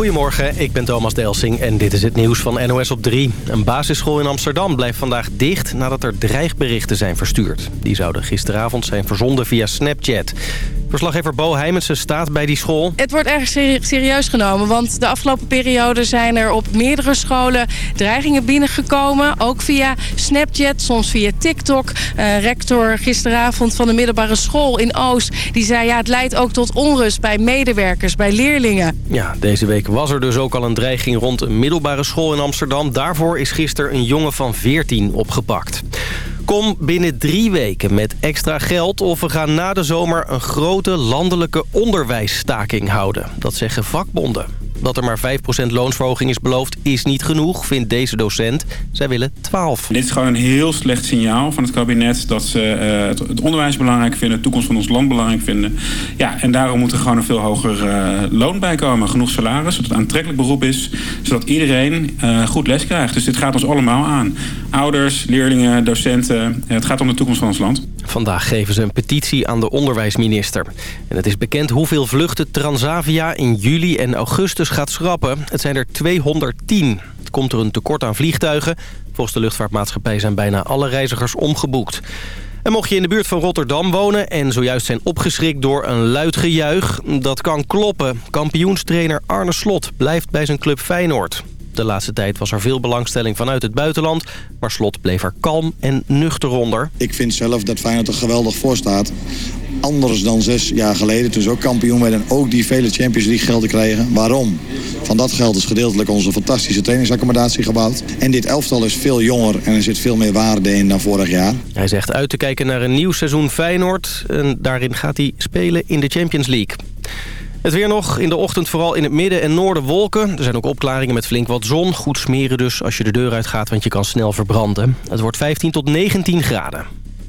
Goedemorgen, ik ben Thomas Delsing en dit is het nieuws van NOS op 3. Een basisschool in Amsterdam blijft vandaag dicht nadat er dreigberichten zijn verstuurd. Die zouden gisteravond zijn verzonden via Snapchat. Verslaggever Bo Heimensen staat bij die school. Het wordt erg serieus genomen, want de afgelopen periode zijn er op meerdere scholen dreigingen binnengekomen. Ook via Snapchat, soms via TikTok. Uh, rector gisteravond van de middelbare school in Oost, die zei ja, het leidt ook tot onrust bij medewerkers, bij leerlingen. Ja, deze week was er dus ook al een dreiging rond een middelbare school in Amsterdam. Daarvoor is gisteren een jongen van 14 opgepakt. Kom binnen drie weken met extra geld of we gaan na de zomer een grote landelijke onderwijsstaking houden. Dat zeggen vakbonden. Dat er maar 5% loonsverhoging is beloofd is niet genoeg, vindt deze docent. Zij willen 12. Dit is gewoon een heel slecht signaal van het kabinet... dat ze uh, het, onderwijs belangrijk vinden, de toekomst van ons land belangrijk vinden. Ja, en daarom moet er gewoon een veel hoger uh, loon bij komen. Genoeg salaris, zodat het aantrekkelijk beroep is... zodat iedereen uh, goed les krijgt. Dus dit gaat ons allemaal aan. Ouders, leerlingen, docenten. het gaat om de toekomst van ons land. Vandaag geven ze een petitie aan de onderwijsminister. En het is bekend hoeveel vluchten Transavia in juli en augustus gaat schrappen. Het zijn er 210. Het komt er een tekort aan vliegtuigen. Volgens de luchtvaartmaatschappij zijn bijna alle reizigers omgeboekt. En mocht je in de buurt van Rotterdam wonen en zojuist zijn opgeschrikt door een luid gejuich, dat kan kloppen. Kampioenstrainer Arne Slot blijft bij zijn club Feyenoord. De laatste tijd was er veel belangstelling vanuit het buitenland. Maar Slot bleef er kalm en nuchter onder. Ik vind zelf dat Feyenoord er geweldig voor staat. Anders dan zes jaar geleden, toen ze ook kampioen werden... en ook die vele Champions League gelden kregen. Waarom? Van dat geld is gedeeltelijk onze fantastische trainingsaccommodatie gebouwd. En dit elftal is veel jonger en er zit veel meer waarde in dan vorig jaar. Hij zegt uit te kijken naar een nieuw seizoen Feyenoord. En daarin gaat hij spelen in de Champions League. Het weer nog. In de ochtend vooral in het midden en noorden wolken. Er zijn ook opklaringen met flink wat zon. Goed smeren dus als je de deur uitgaat, want je kan snel verbranden. Het wordt 15 tot 19 graden.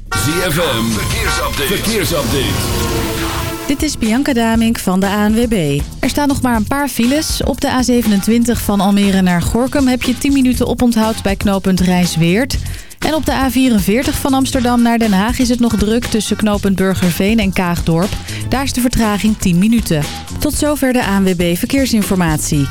ZFM, verkeersupdate. verkeersupdate. Dit is Bianca Damink van de ANWB. Er staan nog maar een paar files. Op de A27 van Almere naar Gorkum heb je 10 minuten oponthoud bij knooppunt Rijsweert. En op de A44 van Amsterdam naar Den Haag is het nog druk tussen knooppunt Burgerveen en Kaagdorp. Daar is de vertraging 10 minuten. Tot zover de ANWB Verkeersinformatie.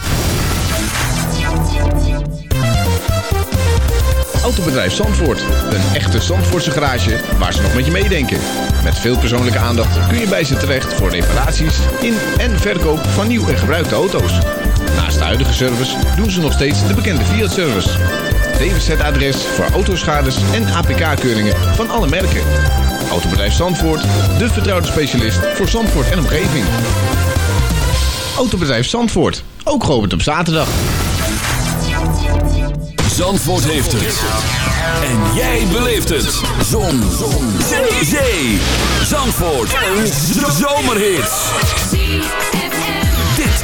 Autobedrijf Zandvoort. Een echte Zandvoortse garage waar ze nog met je meedenken. Met veel persoonlijke aandacht kun je bij ze terecht voor reparaties in en verkoop van nieuw en gebruikte auto's. Naast de huidige service doen ze nog steeds de bekende Fiat-service. DWZ-adres voor autoschades en APK-keuringen van alle merken. Autobedrijf Zandvoort, de vertrouwde specialist voor Zandvoort en omgeving. Autobedrijf Zandvoort, ook geopend op zaterdag. Zandvoort heeft het. En jij beleeft het. Zon. Zon. Zee. Zandvoort. Een zomerhit.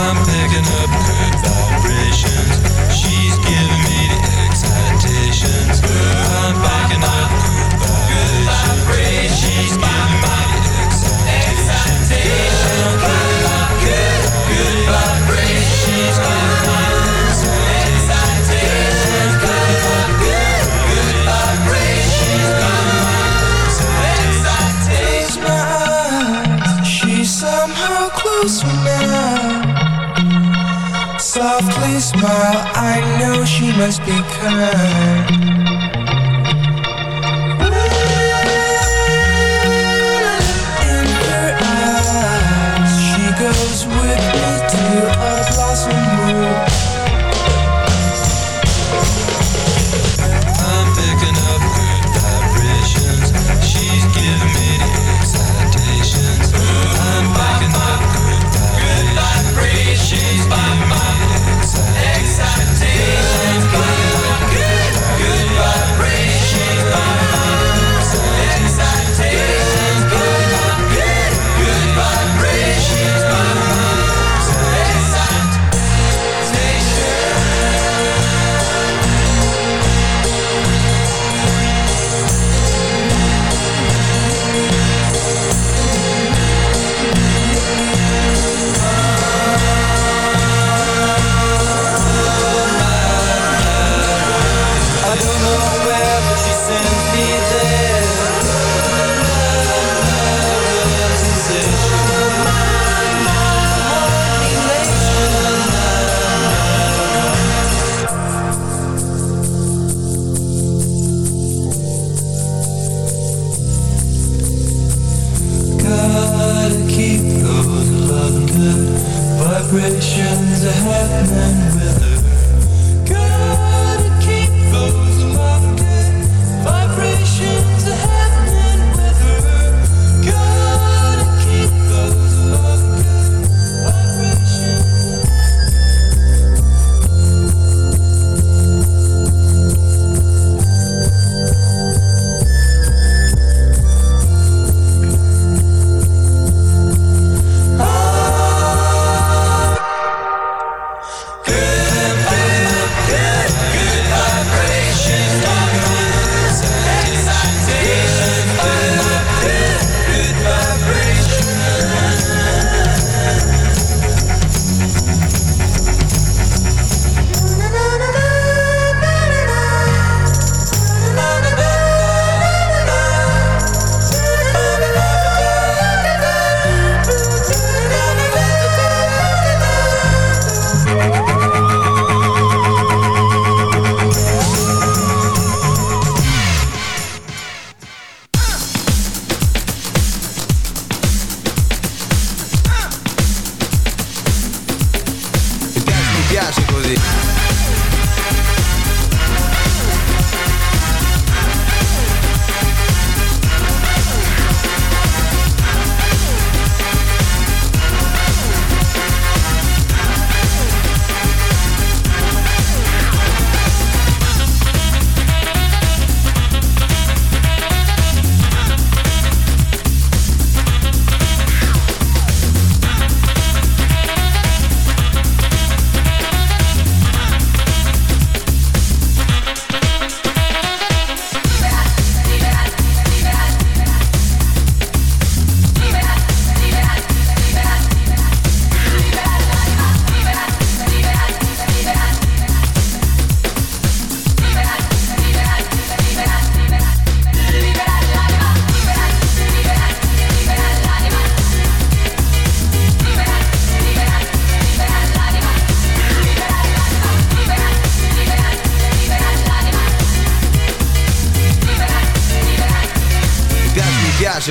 Smile, must be kind.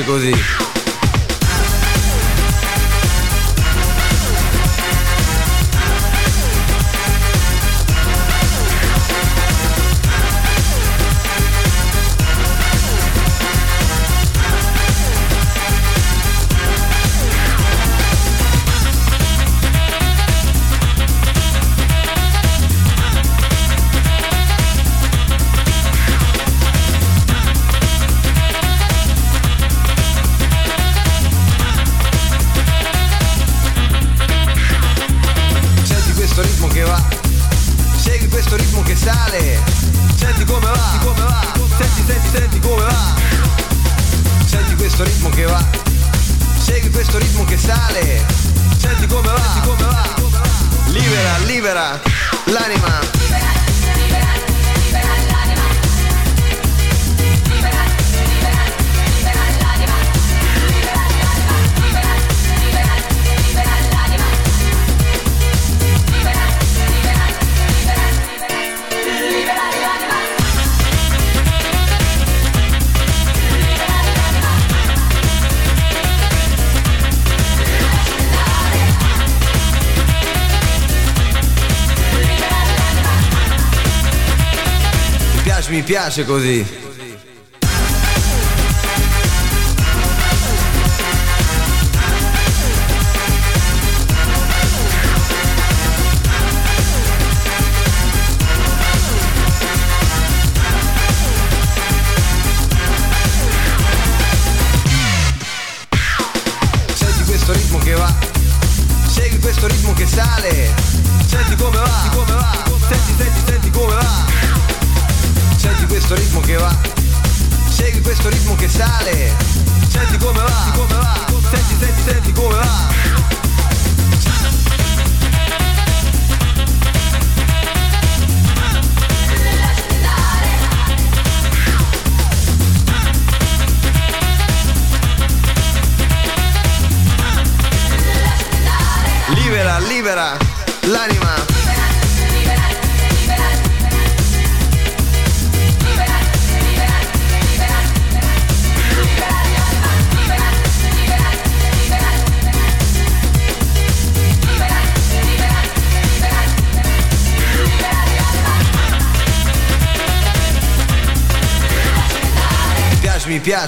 Così. piace così.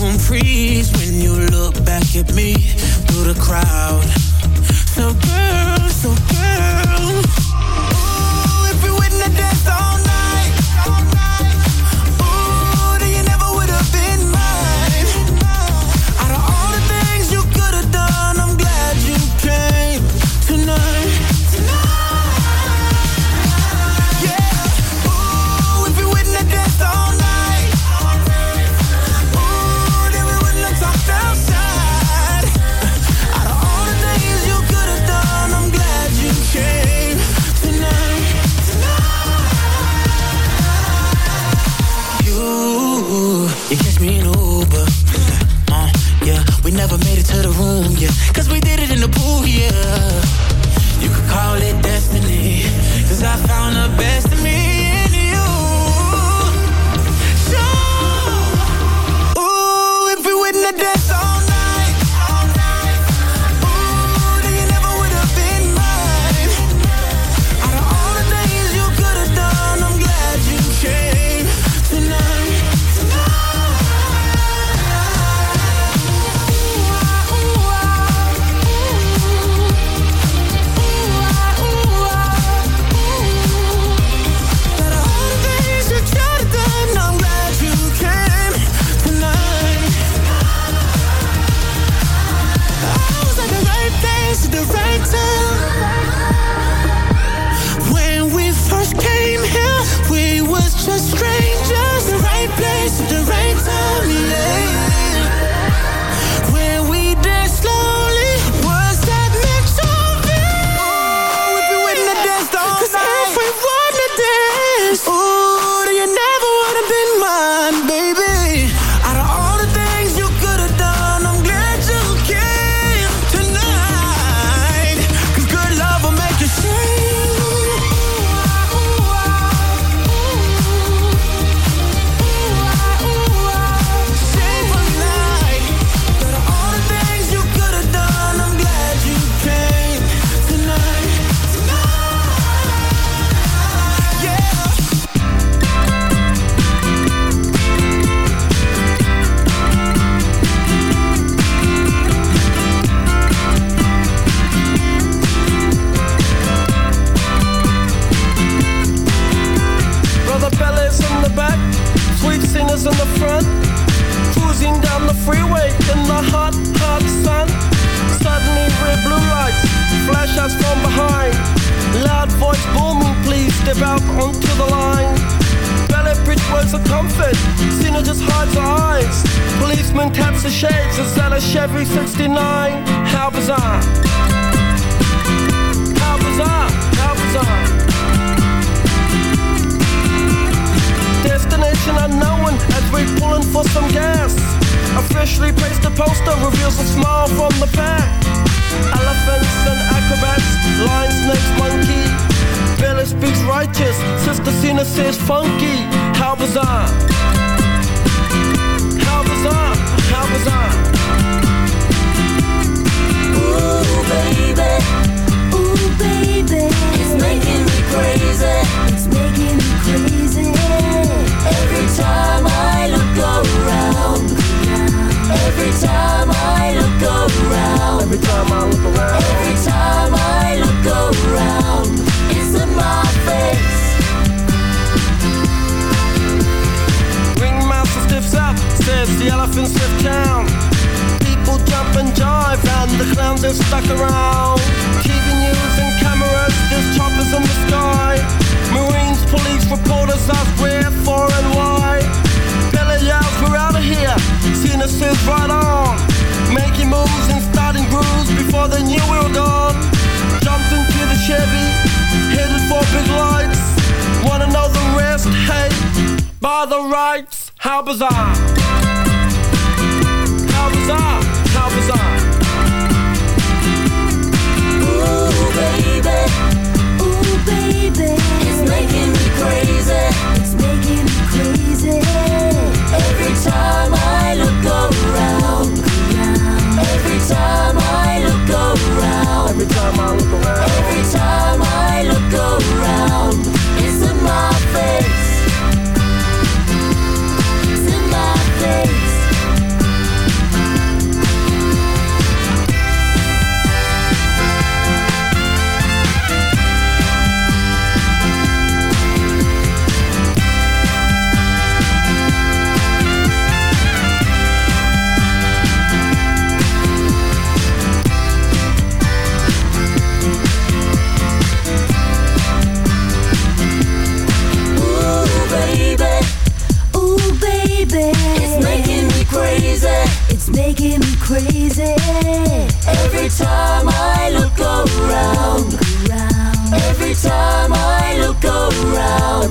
won't freeze when you look back at me through the crowd.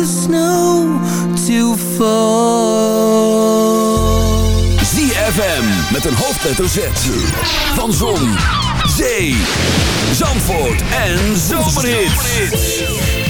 the snow to fall. ZFM met een hoofdletter Z. Van Zon, Zee, Zandvoort en Zomerhits.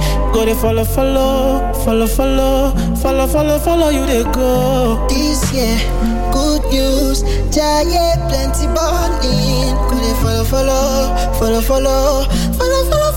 Go they follow, follow, follow, follow, follow, follow, follow you they go. This year, good news, giant plenty born in. Go they follow, follow, follow, follow, follow, follow.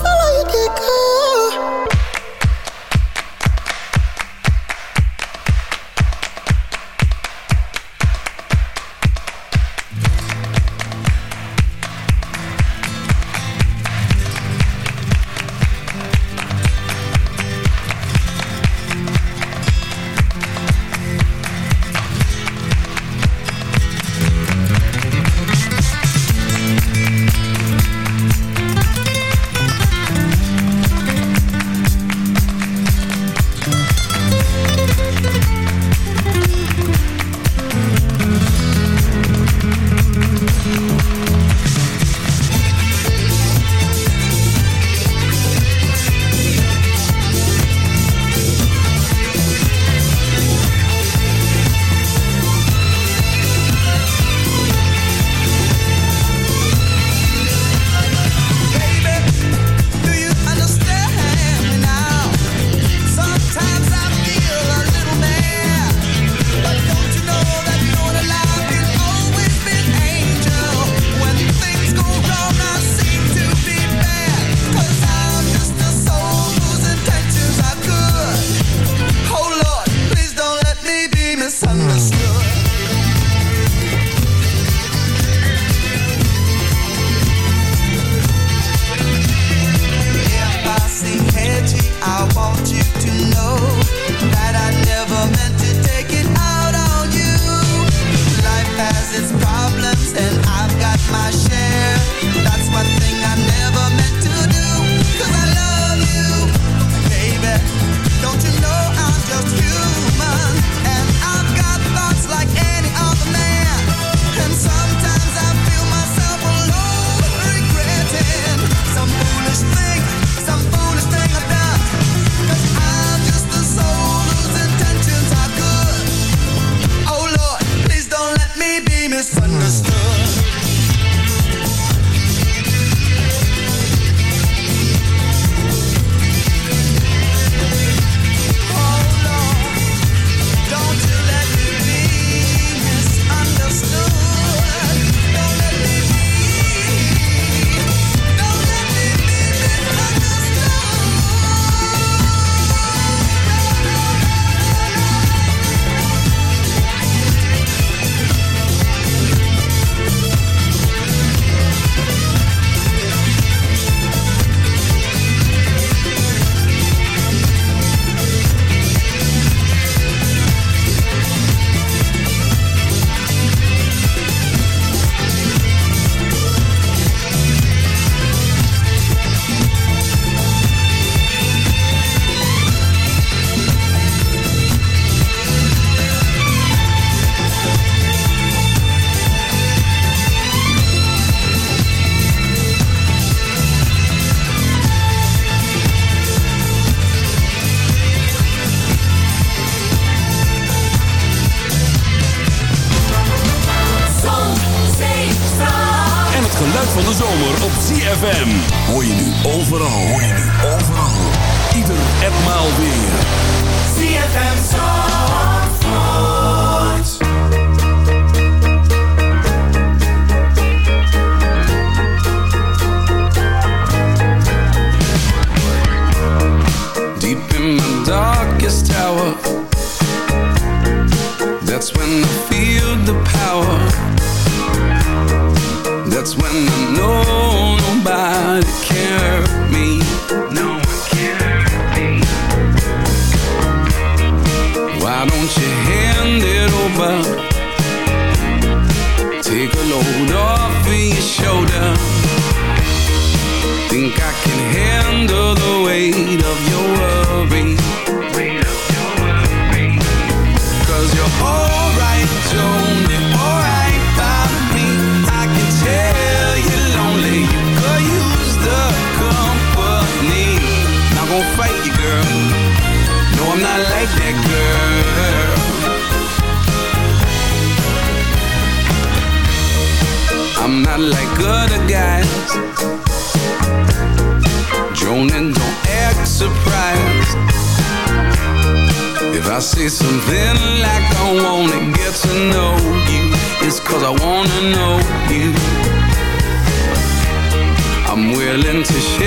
overal.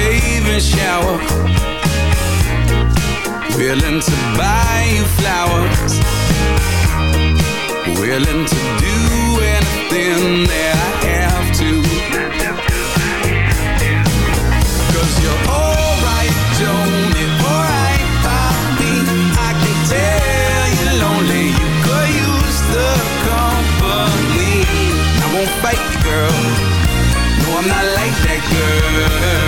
bathing shower. Willing to buy you flowers. Willing to do anything that I have to. Cause you're alright, don't it? alright by me. I can tell you're lonely, you could use the company. I won't fight, you, girl. No, I'm not like that girl.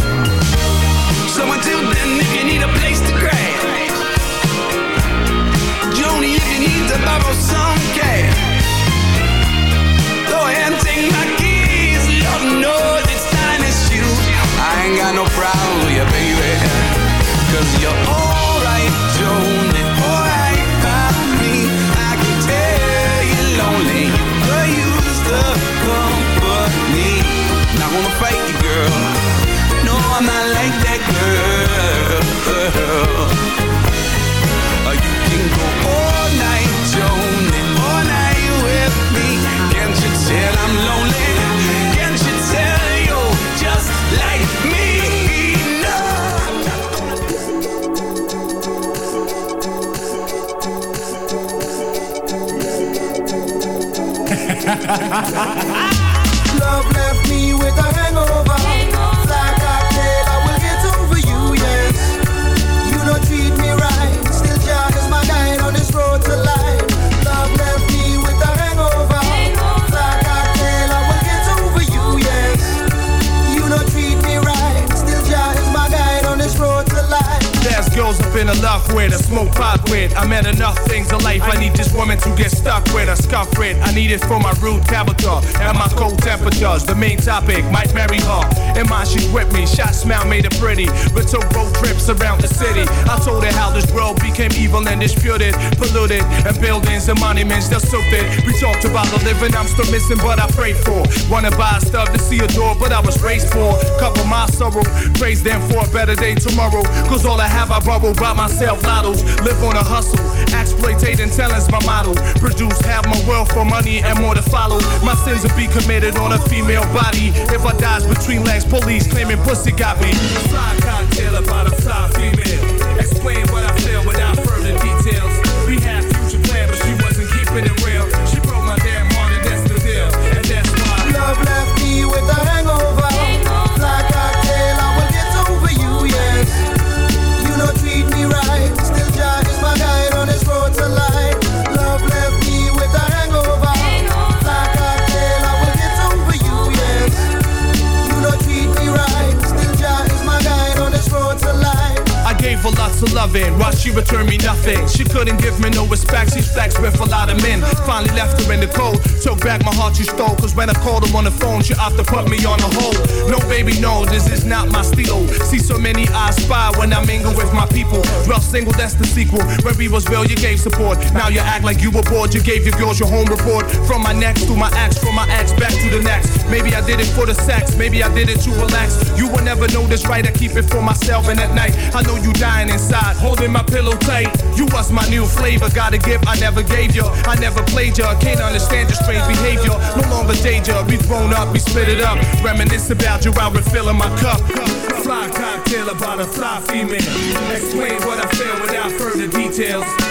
no problem, yeah, baby. Cause you're all The monuments, that's something we talked about. The living I'm still missing, but I prayed for. Wanna buy stuff to see a door, but I was raised for. Cover my sorrow, praise them for a better day tomorrow. Cause all I have, I borrow by myself. Lottos, live on a hustle, exploitating talents, my model. Produce, have my wealth for money and more to follow. My sins will be committed on a female body. If I die's between legs, police claiming pussy got me. Cocktail about a female. Explain what she returned me nothing. She couldn't give me no respect, she flexed with a lot of men. Finally left her in the cold, took back my heart she stole. Cause when I called her on the phone, she opted to put me on the hold. No, baby, no, this is not my stilo. See so many eyes spy when I mingle with my people. Rough single, that's the sequel. Where we was real, you gave support. Now you act like you were bored, you gave your girls your home report. From my next to my ex, from my ex back to the next. Maybe I did it for the sex, maybe I did it to relax. You will never know this right, I keep it for myself. And at night, I know you dying inside, holding my pillow tight. You was my new flavor, got a gift I never gave you. I never played you, can't understand your strange behavior. No longer danger, we grown up, we split it up. Reminisce about you while refilling my cup. Fly cocktail about a fly female. Explain what I feel without further details.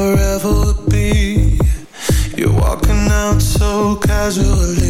forever would be. You're walking out so casually.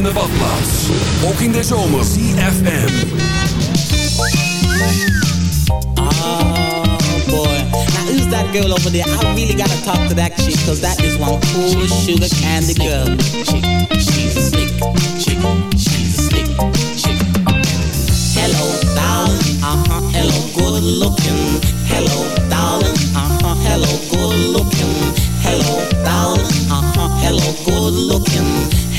Bruisende badplaats. Ook in de zomer. ZFM. Oh boy. Now who's that girl over there? I really gotta talk to that chick, cause that is one cool sugar candy girl. Chick, she's a slick chick, she's a slick chick. Hello, darling, uh-huh, hello, good looking. Hello, darling, uh-huh, hello, good looking. Hello, darling, uh-huh, hello, good looking.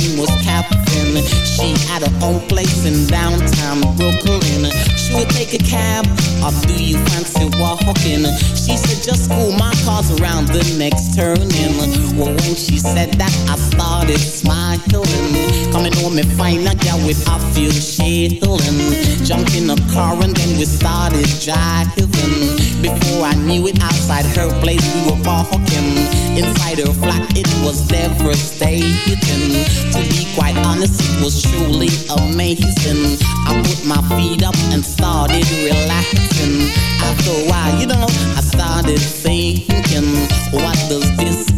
name was Catherine. She had her own place in downtown Brooklyn. She would take a cab, or do you fancy walking? She said, just cool, my car's around the next turning. Well, when she said that, I started smiling. Coming home and find a girl with a few shilling. Jumped in a car and then we started driving. Before I knew it, outside her place we were walking. Inside her flat, it was devastating. To be quite honest, it was truly amazing. I put my feet up and started relaxing. After a while, you know, I started thinking, what does this